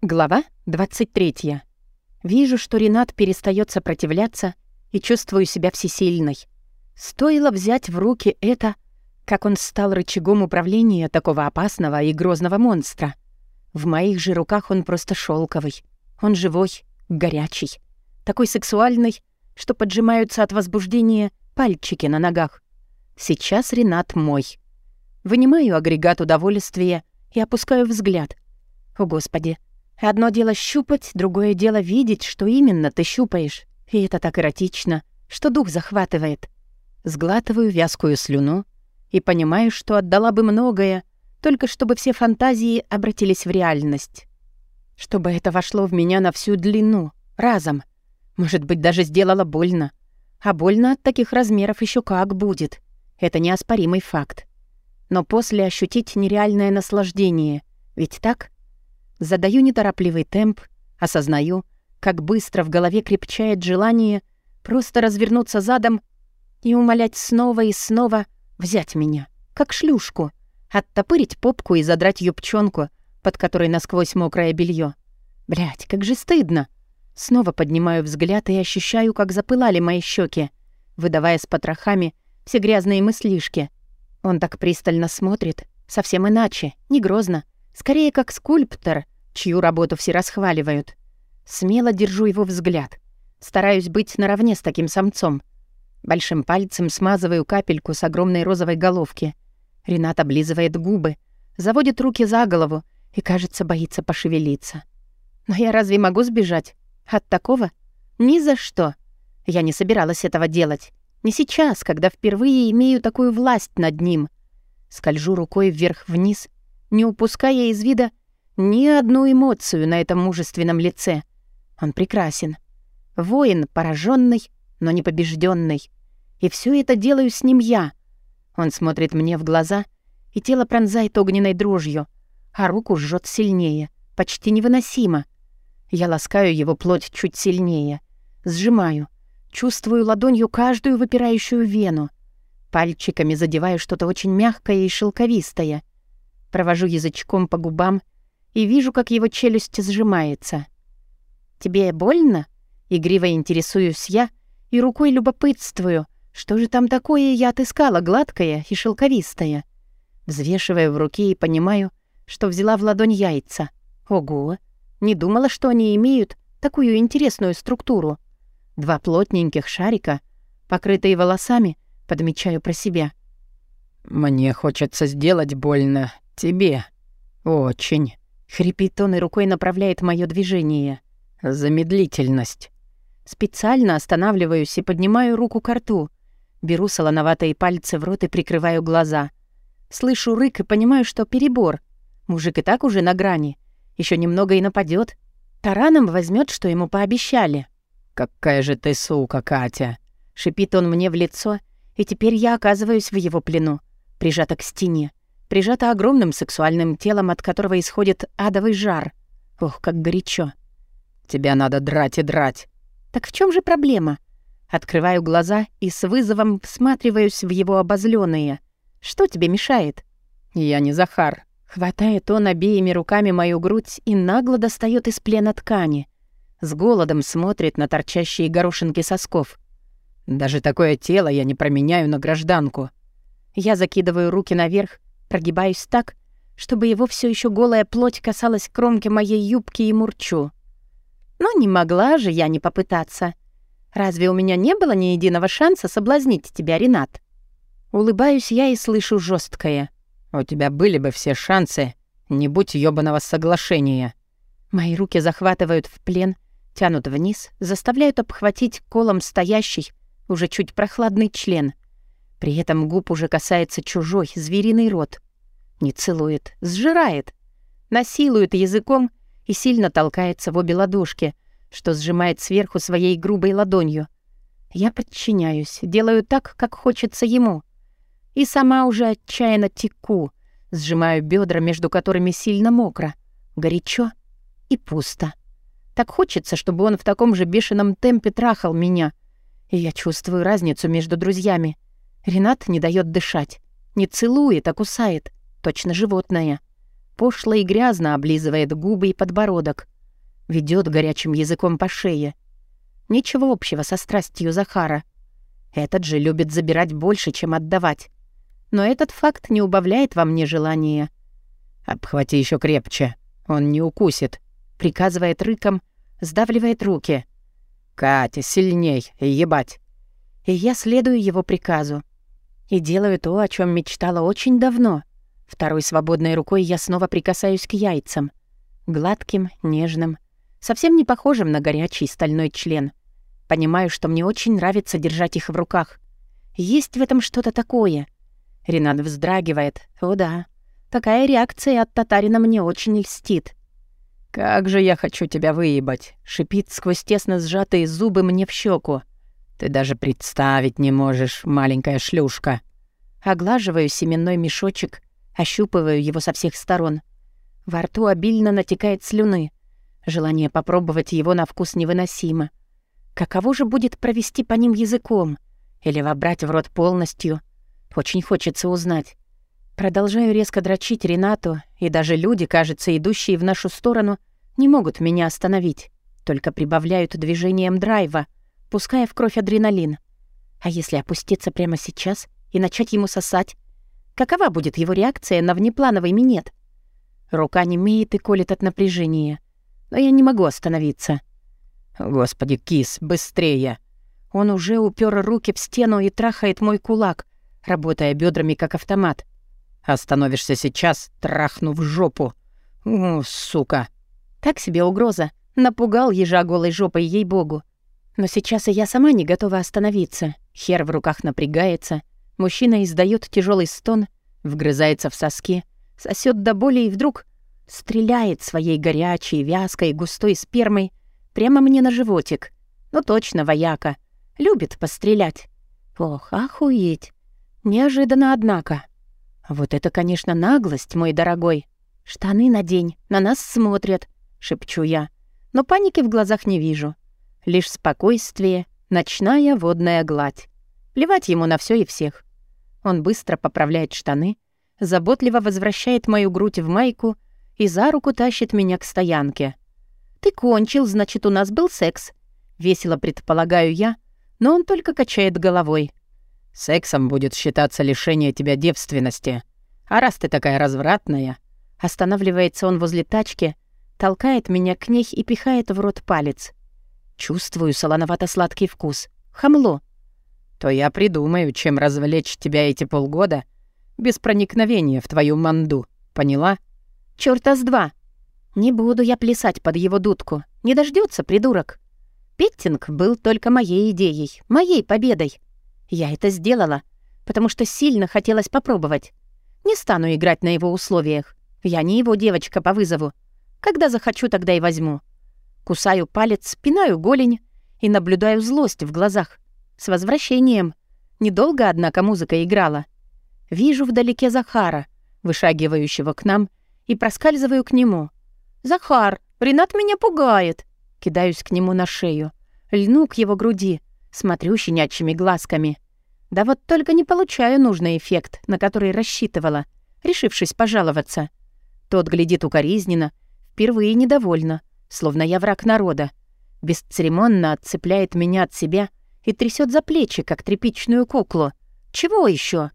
Глава 23. Вижу, что Ренат перестает сопротивляться и чувствую себя всесильной. Стоило взять в руки это, как он стал рычагом управления такого опасного и грозного монстра. В моих же руках он просто шелковый. Он живой, горячий, такой сексуальный, что поджимаются от возбуждения пальчики на ногах. Сейчас Ренат мой. Вынимаю агрегат удовольствия и опускаю взгляд. О, Господи! Одно дело щупать, другое дело видеть, что именно ты щупаешь. И это так эротично, что дух захватывает. Сглатываю вязкую слюну и понимаю, что отдала бы многое, только чтобы все фантазии обратились в реальность. Чтобы это вошло в меня на всю длину, разом. Может быть, даже сделала больно. А больно от таких размеров еще как будет. Это неоспоримый факт. Но после ощутить нереальное наслаждение. Ведь так? Задаю неторопливый темп, осознаю, как быстро в голове крепчает желание просто развернуться задом и умолять снова и снова взять меня, как шлюшку, оттопырить попку и задрать юбчонку, под которой насквозь мокрое белье. Блять, как же стыдно. Снова поднимаю взгляд и ощущаю, как запылали мои щеки, выдавая с потрохами все грязные мыслишки. Он так пристально смотрит, совсем иначе, не грозно, Скорее, как скульптор, чью работу все расхваливают. Смело держу его взгляд. Стараюсь быть наравне с таким самцом. Большим пальцем смазываю капельку с огромной розовой головки. Ренат облизывает губы, заводит руки за голову и, кажется, боится пошевелиться. Но я разве могу сбежать? От такого? Ни за что. Я не собиралась этого делать. Не сейчас, когда впервые имею такую власть над ним. Скольжу рукой вверх-вниз не упуская из вида ни одну эмоцию на этом мужественном лице. Он прекрасен. Воин, пораженный, но не побежденный. И все это делаю с ним я. Он смотрит мне в глаза, и тело пронзает огненной дрожью, а руку жжет сильнее, почти невыносимо. Я ласкаю его плоть чуть сильнее, сжимаю, чувствую ладонью каждую выпирающую вену, пальчиками задеваю что-то очень мягкое и шелковистое. Провожу язычком по губам и вижу, как его челюсть сжимается. «Тебе больно?» Игриво интересуюсь я и рукой любопытствую, что же там такое я отыскала гладкое и шелковистое. Взвешиваю в руке и понимаю, что взяла в ладонь яйца. Ого! Не думала, что они имеют такую интересную структуру. Два плотненьких шарика, покрытые волосами, подмечаю про себя. «Мне хочется сделать больно «Тебе. Очень». Хрипит он и рукой направляет мое движение. «Замедлительность». Специально останавливаюсь и поднимаю руку к рту. Беру солоноватые пальцы в рот и прикрываю глаза. Слышу рык и понимаю, что перебор. Мужик и так уже на грани. Еще немного и нападет. Тараном возьмет, что ему пообещали. «Какая же ты сука, Катя!» Шипит он мне в лицо, и теперь я оказываюсь в его плену, прижата к стене прижата огромным сексуальным телом, от которого исходит адовый жар. Ох, как горячо. Тебя надо драть и драть. Так в чем же проблема? Открываю глаза и с вызовом всматриваюсь в его обозленные. Что тебе мешает? Я не Захар. Хватает он обеими руками мою грудь и нагло достает из плена ткани. С голодом смотрит на торчащие горошинки сосков. Даже такое тело я не променяю на гражданку. Я закидываю руки наверх Прогибаюсь так, чтобы его все еще голая плоть касалась кромки моей юбки и мурчу. Но не могла же я не попытаться. Разве у меня не было ни единого шанса соблазнить тебя, Ренат? Улыбаюсь я и слышу жесткое. У тебя были бы все шансы, не будь ёбаного соглашения. Мои руки захватывают в плен, тянут вниз, заставляют обхватить колом стоящий, уже чуть прохладный член. При этом губ уже касается чужой, звериный рот. Не целует, сжирает. Насилует языком и сильно толкается в обе ладошки, что сжимает сверху своей грубой ладонью. Я подчиняюсь, делаю так, как хочется ему. И сама уже отчаянно теку, сжимаю бедра, между которыми сильно мокро, горячо и пусто. Так хочется, чтобы он в таком же бешеном темпе трахал меня. И я чувствую разницу между друзьями — Ренат не дает дышать. Не целует, а кусает. Точно животное. пошло и грязно облизывает губы и подбородок. Ведет горячим языком по шее. Ничего общего со страстью Захара. Этот же любит забирать больше, чем отдавать. Но этот факт не убавляет во мне желания. «Обхвати еще крепче, он не укусит», — приказывает рыком, сдавливает руки. «Катя, сильней, ебать!» И я следую его приказу. И делаю то, о чем мечтала очень давно. Второй свободной рукой я снова прикасаюсь к яйцам. Гладким, нежным, совсем не похожим на горячий стальной член. Понимаю, что мне очень нравится держать их в руках. Есть в этом что-то такое. Ренат вздрагивает. О да, такая реакция от татарина мне очень льстит. «Как же я хочу тебя выебать!» — шипит сквозь тесно сжатые зубы мне в щеку. «Ты даже представить не можешь, маленькая шлюшка!» Оглаживаю семенной мешочек, ощупываю его со всех сторон. Во рту обильно натекает слюны. Желание попробовать его на вкус невыносимо. Каково же будет провести по ним языком? Или вобрать в рот полностью? Очень хочется узнать. Продолжаю резко дрочить Ренату, и даже люди, кажется, идущие в нашу сторону, не могут меня остановить, только прибавляют движением драйва, пуская в кровь адреналин. А если опуститься прямо сейчас и начать ему сосать? Какова будет его реакция на внеплановый минет? Рука не имеет и колет от напряжения. Но я не могу остановиться. «Господи, кис, быстрее!» Он уже упер руки в стену и трахает мой кулак, работая бедрами как автомат. «Остановишься сейчас, трахну в жопу! У, сука!» Так себе угроза. Напугал ежа голой жопой, ей-богу. Но сейчас и я сама не готова остановиться. Хер в руках напрягается. Мужчина издает тяжелый стон, вгрызается в соски, сосет до боли и вдруг стреляет своей горячей, вязкой, густой спермой Прямо мне на животик. Ну точно, вояка. Любит пострелять. Ох, охуеть. Неожиданно, однако. Вот это, конечно, наглость, мой дорогой. Штаны надень, на нас смотрят, шепчу я. Но паники в глазах не вижу. Лишь спокойствие, ночная водная гладь. Плевать ему на все и всех. Он быстро поправляет штаны, заботливо возвращает мою грудь в майку и за руку тащит меня к стоянке. «Ты кончил, значит, у нас был секс». Весело предполагаю я, но он только качает головой. «Сексом будет считаться лишение тебя девственности. А раз ты такая развратная...» Останавливается он возле тачки, толкает меня к ней и пихает в рот палец. Чувствую солоновато-сладкий вкус. Хамло. «То я придумаю, чем развлечь тебя эти полгода без проникновения в твою манду. Поняла?» «Чёрта с два!» Не буду я плясать под его дудку. Не дождется, придурок. Петтинг был только моей идеей, моей победой. Я это сделала, потому что сильно хотелось попробовать. Не стану играть на его условиях. Я не его девочка по вызову. Когда захочу, тогда и возьму. Кусаю палец, пинаю голень и наблюдаю злость в глазах. С возвращением. Недолго, однако, музыка играла. Вижу вдалеке Захара, вышагивающего к нам, и проскальзываю к нему. «Захар, Ренат меня пугает!» Кидаюсь к нему на шею. Льну к его груди, смотрю щенячьими глазками. Да вот только не получаю нужный эффект, на который рассчитывала, решившись пожаловаться. Тот глядит укоризненно, впервые недовольно, словно я враг народа. Бесцеремонно отцепляет меня от себя и трясет за плечи, как тряпичную куклу. Чего еще?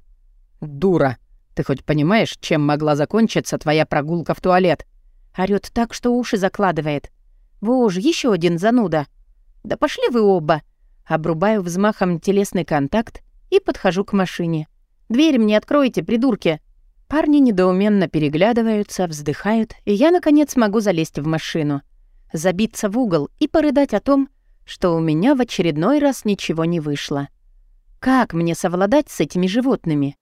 «Дура! Ты хоть понимаешь, чем могла закончиться твоя прогулка в туалет?» Орёт так, что уши закладывает. Боже, еще один зануда. Да пошли вы оба. Обрубаю взмахом телесный контакт и подхожу к машине. Дверь мне откройте, придурки. Парни недоуменно переглядываются, вздыхают, и я, наконец, могу залезть в машину. Забиться в угол и порыдать о том, что у меня в очередной раз ничего не вышло. Как мне совладать с этими животными?